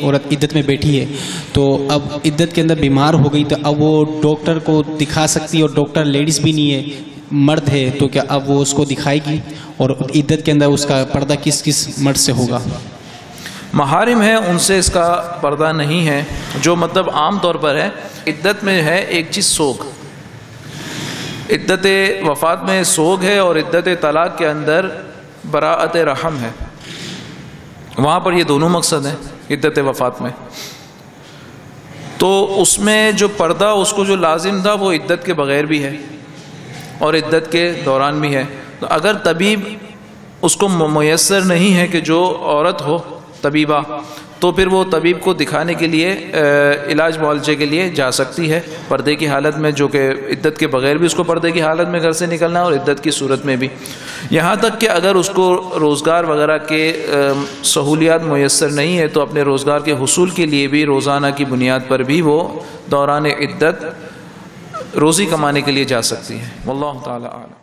عورت عدت میں بیٹھی ہے، تو اب عدت کے اندر بیمار ہو گئی، تو اب وہ ڈاکٹر کو دکھا سکتی ہے اور ڈاکٹر لیڈیز بھی نہیں ہے، مرد ہے، تو کیا اب وہ اس کو دکھائے گی؟ اور عدت کے اندر اس کا پردہ کس کس مرد سے ہوگا؟ محارم ہے ان سے اس کا پردہ نہیں ہے، جو مطلب عام طور پر ہے، عدت میں ہے ایک چیز سوگ۔ عدت وفات میں سوگ ہے اور عدت طلاق کے اندر براعت رحم ہے۔ وہاں پر یہ دونوں مقصد ہیں۔ عدت وفات میں۔ تو اس میں جو پردہ، اس کو جو لازم تھا، وہ عدت کے بغیر بھی ہے اور عدت کے دوران بھی ہے۔ تو اگر طبیب اس کو میسر نہیں ہے کہ جو عورت ہو، طبیبہ، تو پھر وہ طبیب کو دکھانے کے لیے علاج معالجے کے لیے جا سکتی ہے۔ پردے کی حالت میں جو کہ عدت کے بغیر بھی اس کو پردے کی حالت میں گھر سے نکلنا ہے اور عدت کی صورت میں بھی۔ یہاں تک کہ اگر اس کو روزگار وغیرہ کے سہولیات میسر نہیں ہے، تو اپنے روزگار کے حصول کے لیے بھی روزانہ کی بنیاد پر بھی وہ دوران عدت روزی کمانے کے لیے جا سکتی ہے۔ واللہ تعالی عالم